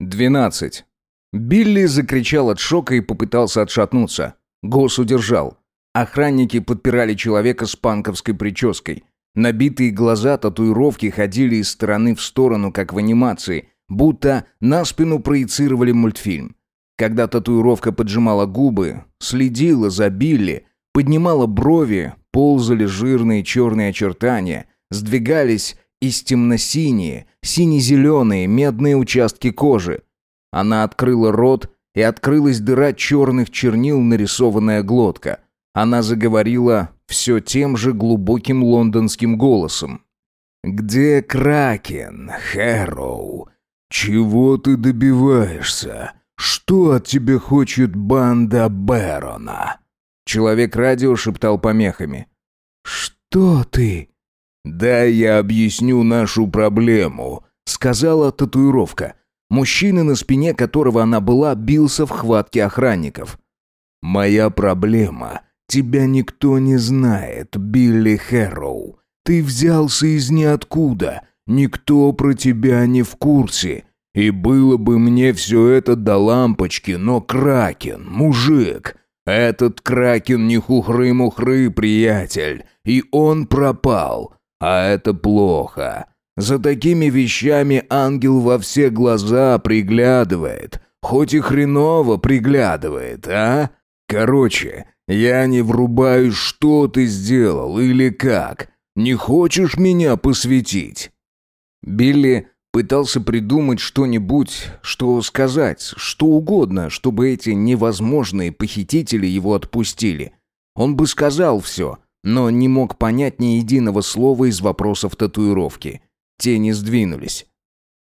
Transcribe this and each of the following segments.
12. Билли закричал от шока и попытался отшатнуться. Гос удержал. Охранники подпирали человека с панковской прической. Набитые глаза татуировки ходили из стороны в сторону, как в анимации, будто на спину проецировали мультфильм. Когда татуировка поджимала губы, следила за Билли, поднимала брови, ползали жирные черные очертания, сдвигались из темно-синие, сине-зеленые, медные участки кожи. Она открыла рот, и открылась дыра черных чернил, нарисованная глотка. Она заговорила все тем же глубоким лондонским голосом. «Где Кракен, Хэроу? Чего ты добиваешься? Что от тебя хочет банда Бэрона?» Человек-радио шептал помехами. «Что ты?» «Да я объясню нашу проблему», — сказала татуировка. Мужчина, на спине которого она была, бился в хватке охранников. «Моя проблема. Тебя никто не знает, Билли Хэрроу. Ты взялся из ниоткуда. Никто про тебя не в курсе. И было бы мне все это до лампочки, но Кракен, мужик, этот Кракен не хухры-мухры, приятель, и он пропал. А это плохо. За такими вещами ангел во все глаза приглядывает. Хоть и хреново приглядывает, а? Короче, я не врубаюсь, что ты сделал или как. Не хочешь меня посвятить?» Билли пытался придумать что-нибудь, что сказать, что угодно, чтобы эти невозможные похитители его отпустили. Он бы сказал все, но не мог понять ни единого слова из вопросов татуировки. Тени сдвинулись.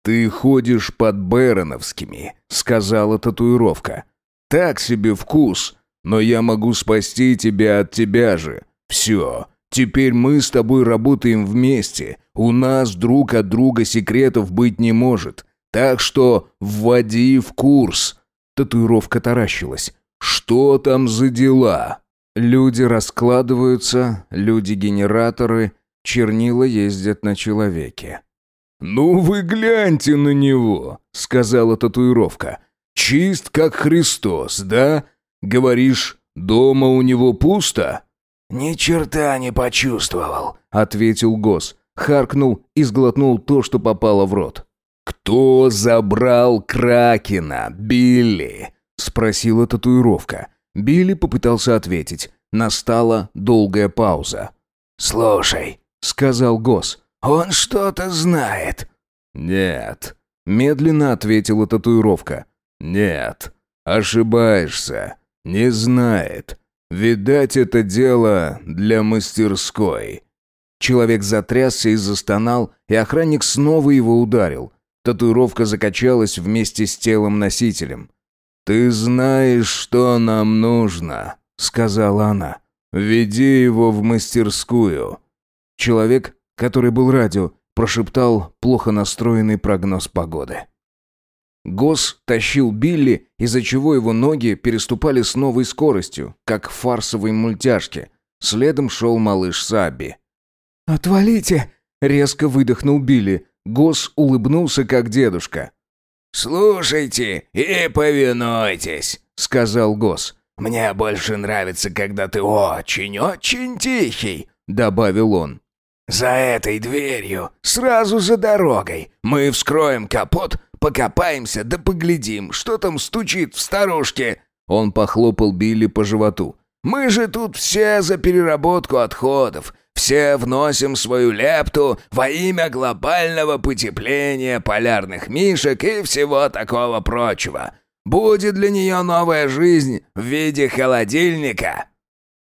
«Ты ходишь под Бэроновскими», — сказала татуировка. «Так себе вкус, но я могу спасти тебя от тебя же. Все, теперь мы с тобой работаем вместе. У нас друг от друга секретов быть не может. Так что вводи в курс». Татуировка таращилась. «Что там за дела?» Люди раскладываются, люди-генераторы, чернила ездят на человеке. «Ну вы гляньте на него», — сказала татуировка. «Чист, как Христос, да? Говоришь, дома у него пусто?» «Ни черта не почувствовал», — ответил Гос. Харкнул и сглотнул то, что попало в рот. «Кто забрал Кракена, Билли?» — спросила татуировка. Билли попытался ответить. Настала долгая пауза. «Слушай», — сказал Гос, «Он что-то знает». «Нет», — медленно ответила татуировка. «Нет, ошибаешься. Не знает. Видать, это дело для мастерской». Человек затрясся и застонал, и охранник снова его ударил. Татуировка закачалась вместе с телом-носителем. «Ты знаешь, что нам нужно», — сказала она. «Веди его в мастерскую». Человек который был радио, прошептал плохо настроенный прогноз погоды. Гос тащил Билли, из-за чего его ноги переступали с новой скоростью, как в фарсовой мультяшке. Следом шел малыш Саби. «Отвалите!» — резко выдохнул Билли. Гос улыбнулся, как дедушка. «Слушайте и повинуйтесь», — сказал Гос. «Мне больше нравится, когда ты очень-очень тихий», — добавил он. «За этой дверью, сразу за дорогой. Мы вскроем капот, покопаемся да поглядим, что там стучит в старушке». Он похлопал Билли по животу. «Мы же тут все за переработку отходов. Все вносим свою лепту во имя глобального потепления полярных мишек и всего такого прочего. Будет для нее новая жизнь в виде холодильника».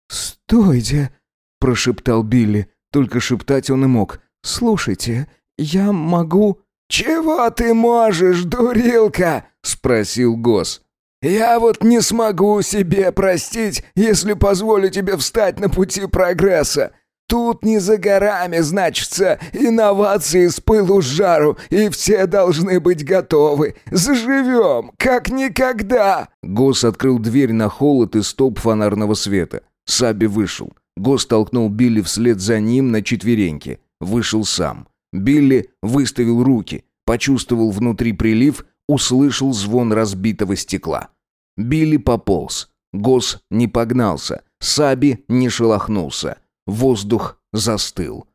«Стойте!» – прошептал Билли. Только шептать он и мог. «Слушайте, я могу...» «Чего ты можешь, дурилка?» — спросил Гос. «Я вот не смогу себе простить, если позволю тебе встать на пути прогресса. Тут не за горами, значится, инновации с пылу с жару, и все должны быть готовы. Заживем, как никогда!» Гос открыл дверь на холод и столб фонарного света. Саби вышел. Гос толкнул Билли вслед за ним на четвереньки. Вышел сам. Билли выставил руки, почувствовал внутри прилив, услышал звон разбитого стекла. Билли пополз. Гос не погнался. Саби не шелохнулся. Воздух застыл.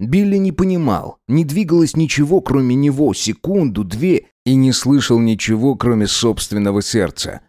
Билли не понимал, не двигалось ничего, кроме него, секунду, две, и не слышал ничего, кроме собственного сердца.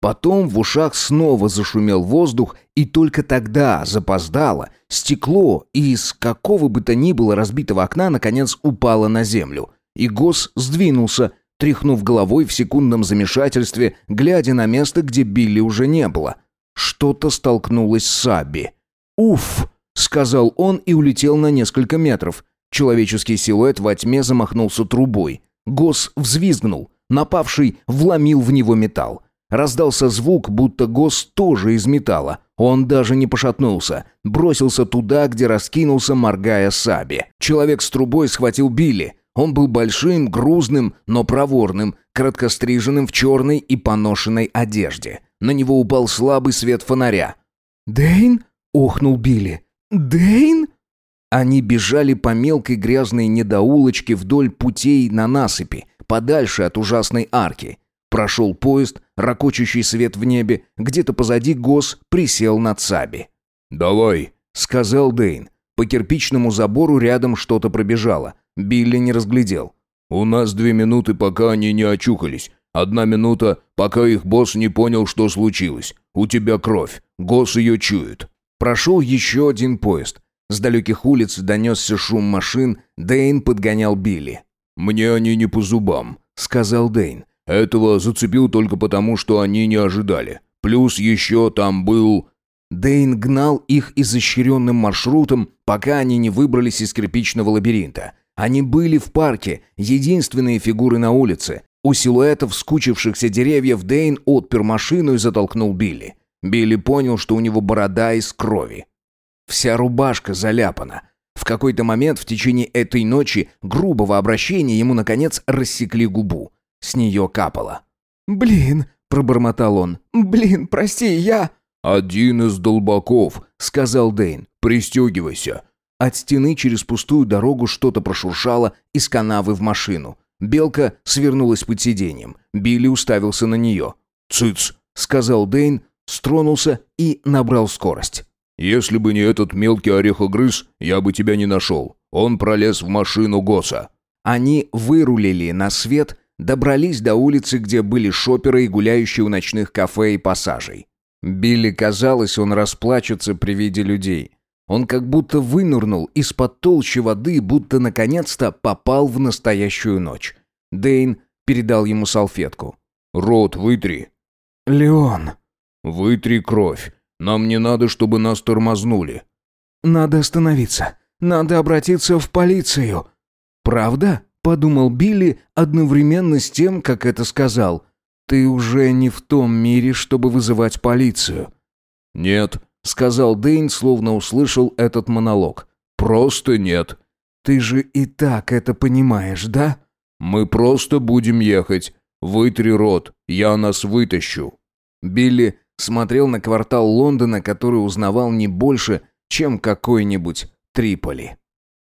Потом в ушах снова зашумел воздух, и только тогда, запоздало, стекло из какого бы то ни было разбитого окна наконец упало на землю. И Гос сдвинулся, тряхнув головой в секундном замешательстве, глядя на место, где Билли уже не было. Что-то столкнулось с Сабби. «Уф!» — сказал он и улетел на несколько метров. Человеческий силуэт во тьме замахнулся трубой. Гос взвизгнул. Напавший вломил в него металл. Раздался звук, будто Гос тоже из металла. Он даже не пошатнулся. Бросился туда, где раскинулся, моргая Саби. Человек с трубой схватил Билли. Он был большим, грузным, но проворным, краткостриженным в черной и поношенной одежде. На него упал слабый свет фонаря. «Дэйн?» — охнул Билли. «Дэйн?» Они бежали по мелкой грязной недоулочке вдоль путей на насыпи, подальше от ужасной арки. Прошел поезд, ракочущий свет в небе, где-то позади Гос присел над Саби. «Давай», — сказал Дейн. По кирпичному забору рядом что-то пробежало. Билли не разглядел. «У нас две минуты, пока они не очухались. Одна минута, пока их босс не понял, что случилось. У тебя кровь. Гос ее чует». Прошел еще один поезд. С далеких улиц донесся шум машин, Дейн подгонял Билли. «Мне они не по зубам», — сказал Дейн. Этого зацепил только потому, что они не ожидали. Плюс еще там был... Дейн гнал их изощренным маршрутом, пока они не выбрались из кирпичного лабиринта. Они были в парке, единственные фигуры на улице. У силуэтов скучившихся деревьев Дейн отпер машину и затолкнул Билли. Билли понял, что у него борода из крови. Вся рубашка заляпана. В какой-то момент в течение этой ночи грубого обращения ему, наконец, рассекли губу. С нее капало. «Блин», — пробормотал он. «Блин, прости, я...» «Один из долбаков», — сказал Дейн. «Пристегивайся». От стены через пустую дорогу что-то прошуршало из канавы в машину. Белка свернулась под сиденьем. Билли уставился на нее. «Цыц», — сказал Дейн, стронулся и набрал скорость. «Если бы не этот мелкий орехогрыз, я бы тебя не нашел. Он пролез в машину Госа». Они вырулили на свет добрались до улицы, где были шоперы и гуляющие у ночных кафе и пассажей. Билли казалось, он расплачется при виде людей. Он как будто вынырнул из-под толщи воды, будто наконец-то попал в настоящую ночь. Дейн передал ему салфетку. «Рот вытри». «Леон». «Вытри кровь. Нам не надо, чтобы нас тормознули». «Надо остановиться. Надо обратиться в полицию». «Правда?» подумал Билли одновременно с тем, как это сказал. Ты уже не в том мире, чтобы вызывать полицию. Нет, сказал Дэйн, словно услышал этот монолог. Просто нет. Ты же и так это понимаешь, да? Мы просто будем ехать. Вытри рот, я нас вытащу. Билли смотрел на квартал Лондона, который узнавал не больше, чем какой-нибудь Триполи.